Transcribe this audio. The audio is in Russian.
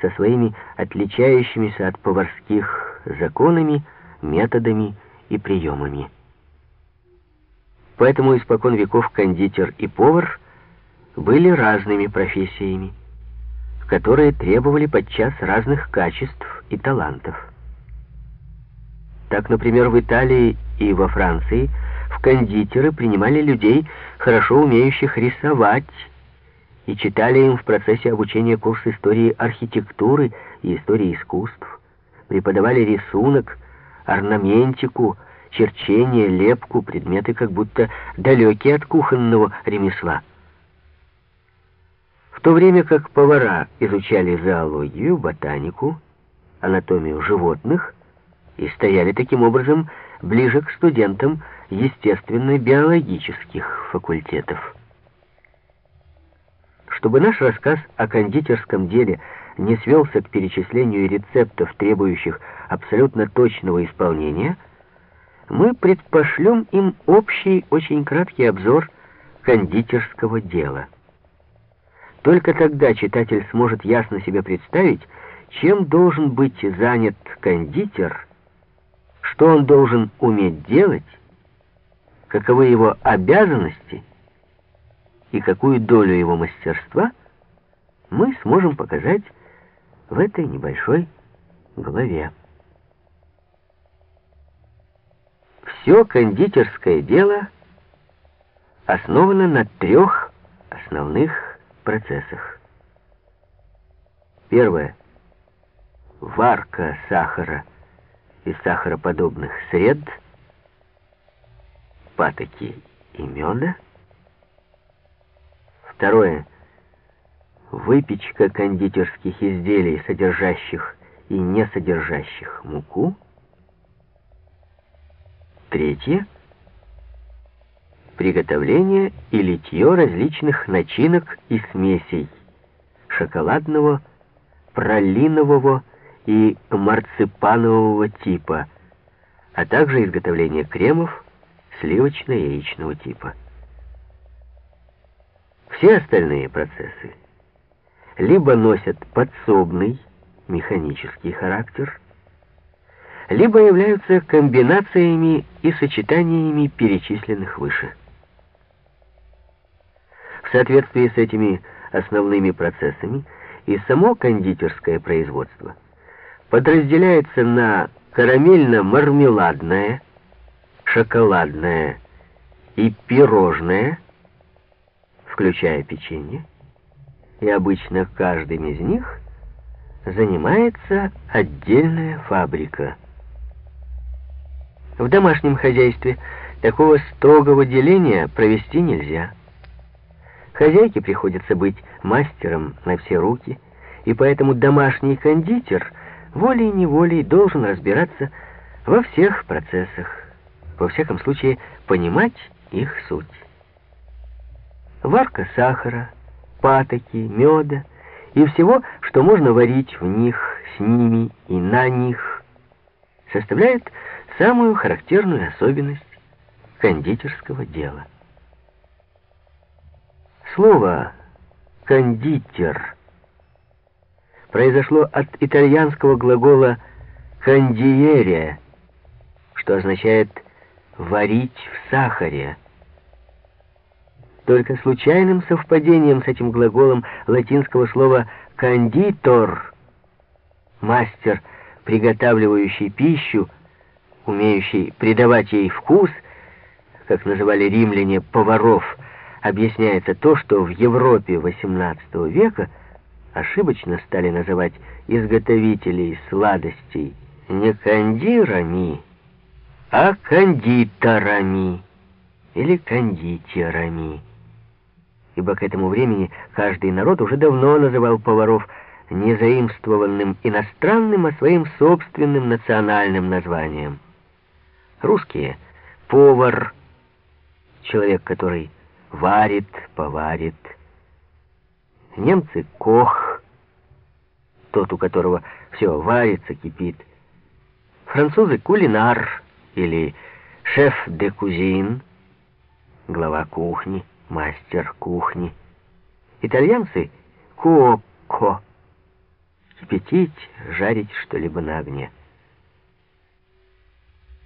со своими отличающимися от поварских законами, методами и приемами. Поэтому испокон веков кондитер и повар были разными профессиями, которые требовали подчас разных качеств и талантов. Так, например, в Италии и во Франции в кондитеры принимали людей, хорошо умеющих рисовать, и читали им в процессе обучения курс истории архитектуры и истории искусств, преподавали рисунок, орнаментику, черчение, лепку, предметы как будто далекие от кухонного ремесла. В то время как повара изучали зоологию, ботанику, анатомию животных и стояли таким образом ближе к студентам естественно-биологических факультетов. Чтобы наш рассказ о кондитерском деле не свелся к перечислению рецептов, требующих абсолютно точного исполнения, мы предпошлем им общий, очень краткий обзор кондитерского дела. Только тогда читатель сможет ясно себе представить, чем должен быть занят кондитер, что он должен уметь делать, каковы его обязанности и какую долю его мастерства мы сможем показать в этой небольшой главе. Все кондитерское дело основано на трех основных процессах. Первое. Варка сахара и сахароподобных сред, патоки и меда. Второе. Выпечка кондитерских изделий, содержащих и не содержащих муку. Третье. Приготовление и литье различных начинок и смесей шоколадного, пролинового и марципанового типа, а также изготовление кремов сливочно-яичного типа. Все остальные процессы либо носят подсобный механический характер, либо являются комбинациями и сочетаниями перечисленных выше. В соответствии с этими основными процессами и само кондитерское производство подразделяется на карамельно-мармеладное, шоколадное и пирожное, включая печенье, и обычно каждым из них занимается отдельная фабрика – в домашнем хозяйстве такого строгого деления провести нельзя. Хозяйке приходится быть мастером на все руки, и поэтому домашний кондитер волей-неволей должен разбираться во всех процессах, во всяком случае понимать их суть. Варка сахара, патоки, меда и всего, что можно варить в них, с ними и на них, составляет самую характерную особенность кондитерского дела. Слово «кондитер» произошло от итальянского глагола «кондиере», что означает «варить в сахаре». Только случайным совпадением с этим глаголом латинского слова «кондитор» — мастер, приготавливающий пищу — умеющий придавать ей вкус, как называли римляне поваров, объясняется то, что в Европе XVIII века ошибочно стали называть изготовителей сладостей не кондирами, а кондиторами или кондитерами. Ибо к этому времени каждый народ уже давно называл поваров не заимствованным иностранным, а своим собственным национальным названием. Русские — повар, человек, который варит, поварит. Немцы — кох, тот, у которого все варится, кипит. Французы — кулинар или шеф де кузин, глава кухни, мастер кухни. Итальянцы — куокко, кипятить, жарить что-либо на огне.